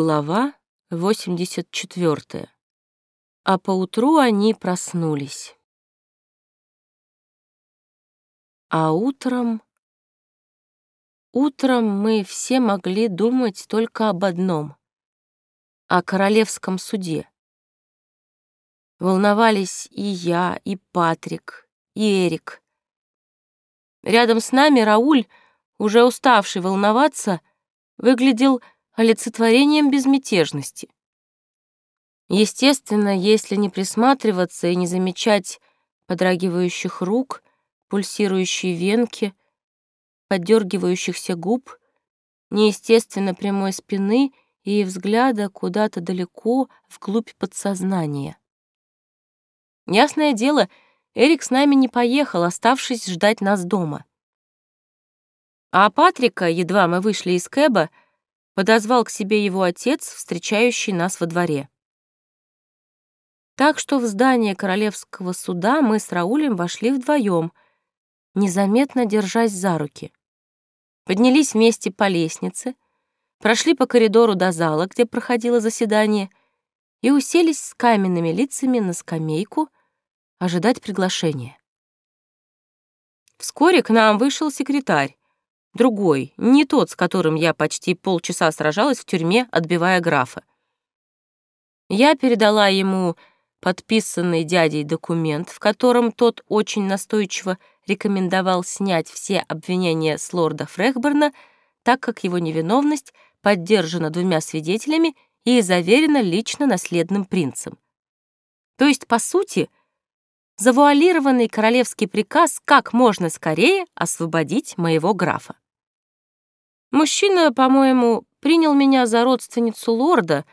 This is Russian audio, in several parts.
Глава 84. А поутру они проснулись. А утром... Утром мы все могли думать только об одном — о королевском суде. Волновались и я, и Патрик, и Эрик. Рядом с нами Рауль, уже уставший волноваться, выглядел олицетворением безмятежности. Естественно, если не присматриваться и не замечать подрагивающих рук, пульсирующие венки, поддергивающихся губ, неестественно прямой спины и взгляда куда-то далеко вглубь подсознания. Ясное дело, Эрик с нами не поехал, оставшись ждать нас дома. А Патрика, едва мы вышли из Кэба, подозвал к себе его отец, встречающий нас во дворе. Так что в здание Королевского суда мы с Раулем вошли вдвоем, незаметно держась за руки. Поднялись вместе по лестнице, прошли по коридору до зала, где проходило заседание, и уселись с каменными лицами на скамейку ожидать приглашения. Вскоре к нам вышел секретарь, Другой, не тот, с которым я почти полчаса сражалась в тюрьме, отбивая графа. Я передала ему подписанный дядей документ, в котором тот очень настойчиво рекомендовал снять все обвинения с лорда Фрехберна, так как его невиновность поддержана двумя свидетелями и заверена лично наследным принцем. То есть, по сути, завуалированный королевский приказ как можно скорее освободить моего графа. Мужчина, по-моему, принял меня за родственницу лорда,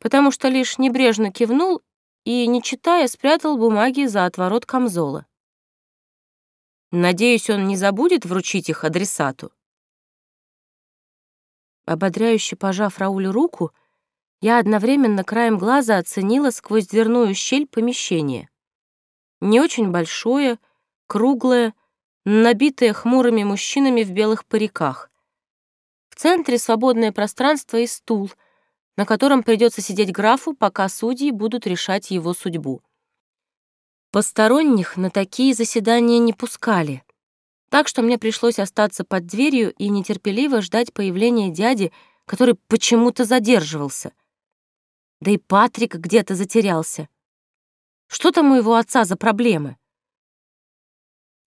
потому что лишь небрежно кивнул и, не читая, спрятал бумаги за отворот камзола. Надеюсь, он не забудет вручить их адресату. Ободряюще пожав Раулю руку, я одновременно краем глаза оценила сквозь дверную щель помещение не очень большое, круглое, набитое хмурыми мужчинами в белых париках. В центре свободное пространство и стул, на котором придется сидеть графу, пока судьи будут решать его судьбу. Посторонних на такие заседания не пускали, так что мне пришлось остаться под дверью и нетерпеливо ждать появления дяди, который почему-то задерживался. Да и Патрик где-то затерялся. Что там у его отца за проблемы?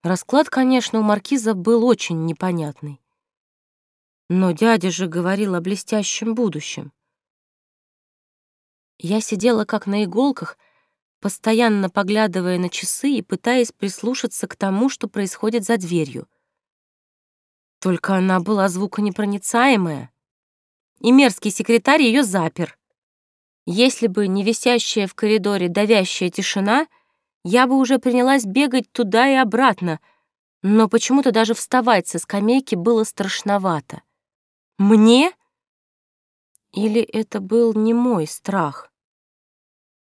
Расклад, конечно, у маркиза был очень непонятный. Но дядя же говорил о блестящем будущем. Я сидела как на иголках, постоянно поглядывая на часы и пытаясь прислушаться к тому, что происходит за дверью. Только она была звуконепроницаемая, и мерзкий секретарь ее запер. Если бы не висящая в коридоре давящая тишина, я бы уже принялась бегать туда и обратно, но почему-то даже вставать со скамейки было страшновато. Мне? Или это был не мой страх?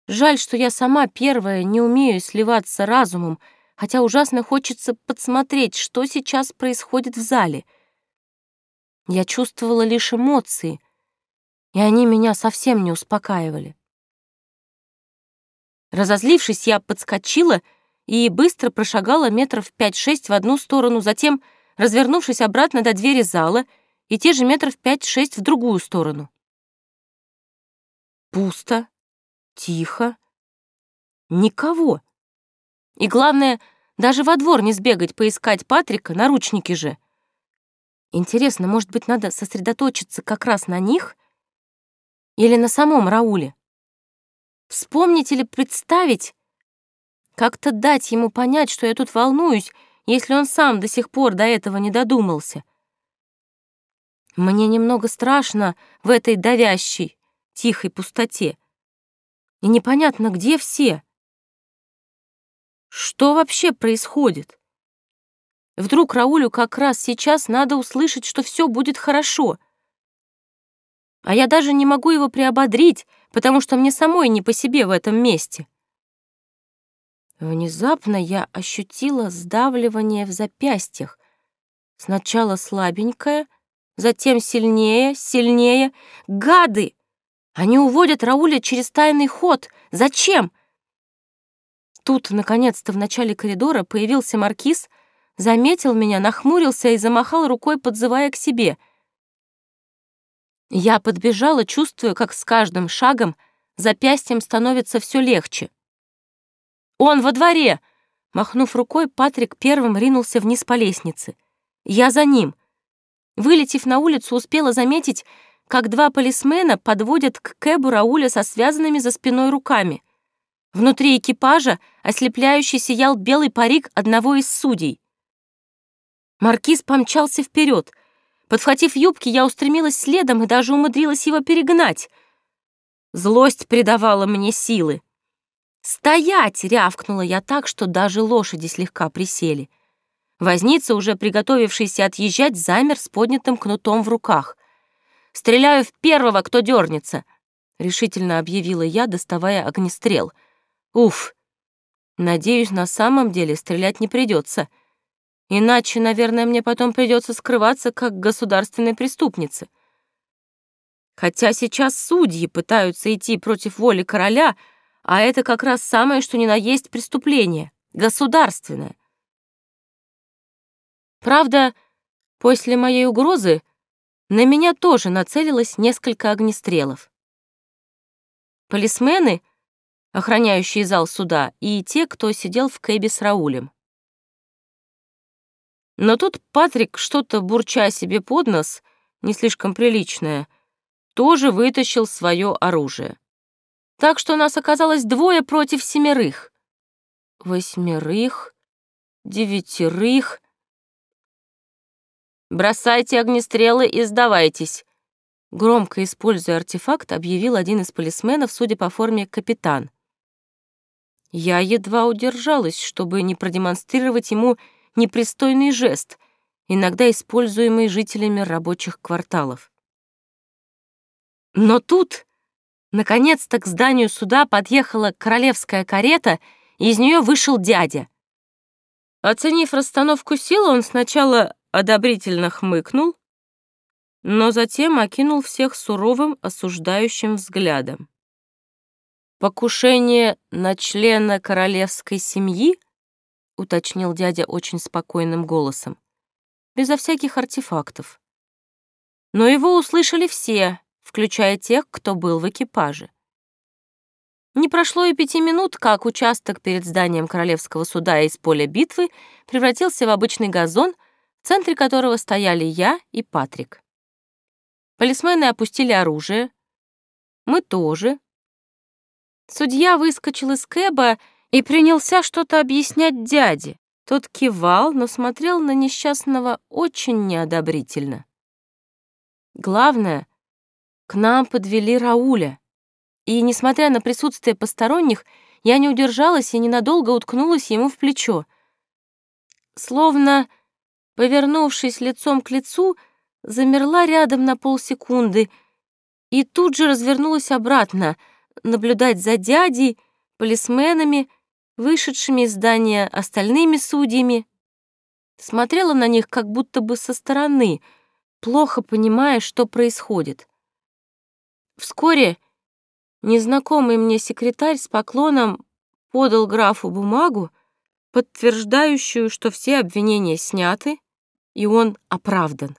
Жаль, что я сама первая не умею сливаться разумом, хотя ужасно хочется подсмотреть, что сейчас происходит в зале. Я чувствовала лишь эмоции — и они меня совсем не успокаивали. Разозлившись, я подскочила и быстро прошагала метров пять-шесть в одну сторону, затем, развернувшись обратно до двери зала, и те же метров пять-шесть в другую сторону. Пусто, тихо, никого. И главное, даже во двор не сбегать поискать Патрика, наручники же. Интересно, может быть, надо сосредоточиться как раз на них или на самом Рауле? Вспомнить или представить? Как-то дать ему понять, что я тут волнуюсь, если он сам до сих пор до этого не додумался. Мне немного страшно в этой давящей, тихой пустоте. И непонятно, где все. Что вообще происходит? Вдруг Раулю как раз сейчас надо услышать, что все будет хорошо — а я даже не могу его приободрить, потому что мне самой не по себе в этом месте. Внезапно я ощутила сдавливание в запястьях. Сначала слабенькое, затем сильнее, сильнее. Гады! Они уводят Рауля через тайный ход. Зачем? Тут, наконец-то, в начале коридора появился маркиз, заметил меня, нахмурился и замахал рукой, подзывая к себе. Я подбежала, чувствуя, как с каждым шагом запястьем становится все легче. «Он во дворе!» Махнув рукой, Патрик первым ринулся вниз по лестнице. Я за ним. Вылетев на улицу, успела заметить, как два полисмена подводят к Кэбу Рауля со связанными за спиной руками. Внутри экипажа ослепляющий сиял белый парик одного из судей. Маркиз помчался вперед. Подхватив юбки, я устремилась следом и даже умудрилась его перегнать. Злость придавала мне силы. «Стоять!» — рявкнула я так, что даже лошади слегка присели. Возница, уже приготовившийся отъезжать, замер с поднятым кнутом в руках. «Стреляю в первого, кто дернется!» — решительно объявила я, доставая огнестрел. «Уф! Надеюсь, на самом деле стрелять не придется. Иначе, наверное, мне потом придется скрываться как государственной преступнице. Хотя сейчас судьи пытаются идти против воли короля — а это как раз самое, что ни на есть преступление, государственное. Правда, после моей угрозы на меня тоже нацелилось несколько огнестрелов. Полисмены, охраняющие зал суда, и те, кто сидел в кэбе с Раулем. Но тут Патрик, что-то бурча себе под нос, не слишком приличное, тоже вытащил свое оружие так что нас оказалось двое против семерых. Восьмерых, девятерых. «Бросайте огнестрелы и сдавайтесь», — громко используя артефакт, объявил один из полисменов, судя по форме, капитан. Я едва удержалась, чтобы не продемонстрировать ему непристойный жест, иногда используемый жителями рабочих кварталов. Но тут Наконец-то к зданию суда подъехала королевская карета, и из нее вышел дядя. Оценив расстановку сил, он сначала одобрительно хмыкнул, но затем окинул всех суровым, осуждающим взглядом. «Покушение на члена королевской семьи?» — уточнил дядя очень спокойным голосом, безо всяких артефактов. Но его услышали все, включая тех, кто был в экипаже. Не прошло и пяти минут, как участок перед зданием Королевского суда из поля битвы превратился в обычный газон, в центре которого стояли я и Патрик. Полисмены опустили оружие. Мы тоже. Судья выскочил из кэба и принялся что-то объяснять дяде. Тот кивал, но смотрел на несчастного очень неодобрительно. Главное, к нам подвели Рауля. И, несмотря на присутствие посторонних, я не удержалась и ненадолго уткнулась ему в плечо. Словно, повернувшись лицом к лицу, замерла рядом на полсекунды и тут же развернулась обратно, наблюдать за дядей, полисменами, вышедшими из здания остальными судьями. Смотрела на них как будто бы со стороны, плохо понимая, что происходит. Вскоре незнакомый мне секретарь с поклоном подал графу бумагу, подтверждающую, что все обвинения сняты, и он оправдан.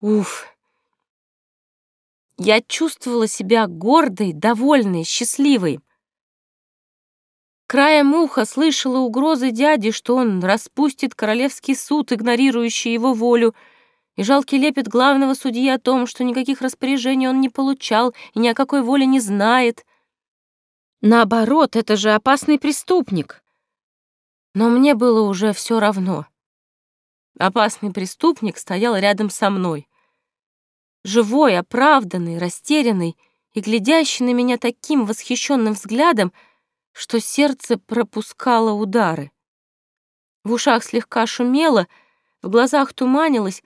Уф! Я чувствовала себя гордой, довольной, счастливой. Краем уха слышала угрозы дяди, что он распустит королевский суд, игнорирующий его волю, и жалкий лепет главного судьи о том, что никаких распоряжений он не получал и ни о какой воле не знает. Наоборот, это же опасный преступник. Но мне было уже все равно. Опасный преступник стоял рядом со мной. Живой, оправданный, растерянный и глядящий на меня таким восхищенным взглядом, что сердце пропускало удары. В ушах слегка шумело, в глазах туманилось,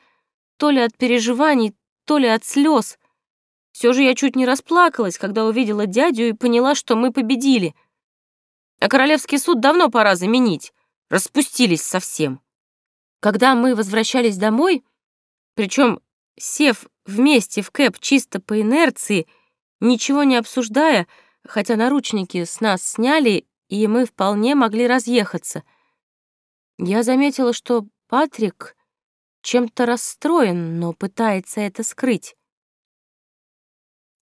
то ли от переживаний, то ли от слез. Все же я чуть не расплакалась, когда увидела дядю и поняла, что мы победили. А Королевский суд давно пора заменить. Распустились совсем. Когда мы возвращались домой, причем сев вместе в кэп чисто по инерции ничего не обсуждая, хотя наручники с нас сняли, и мы вполне могли разъехаться. Я заметила, что Патрик чем-то расстроен, но пытается это скрыть.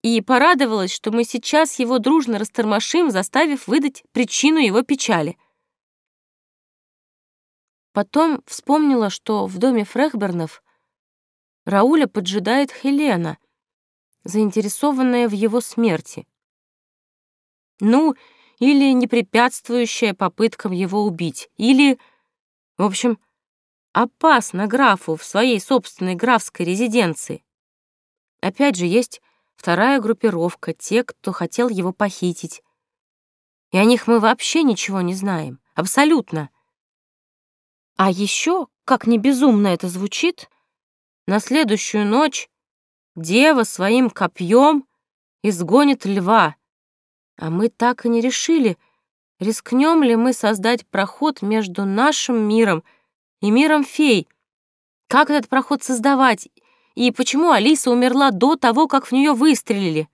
И порадовалась, что мы сейчас его дружно растормошим, заставив выдать причину его печали. Потом вспомнила, что в доме Фрехбернов Рауля поджидает Хелена, заинтересованная в его смерти. Ну, или не препятствующая попыткам его убить, или, в общем, опасно графу в своей собственной графской резиденции. Опять же, есть вторая группировка, те, кто хотел его похитить. И о них мы вообще ничего не знаем. Абсолютно. А еще, как не безумно это звучит, на следующую ночь дева своим копьем изгонит льва, а мы так и не решили, рискнем ли мы создать проход между нашим миром и миром фей. Как этот проход создавать? И почему Алиса умерла до того, как в нее выстрелили?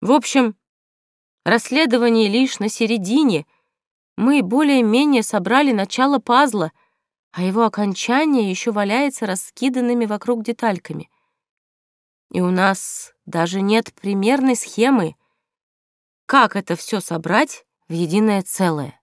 В общем, расследование лишь на середине. Мы более-менее собрали начало пазла — а его окончание еще валяется раскиданными вокруг детальками. И у нас даже нет примерной схемы, как это все собрать в единое целое.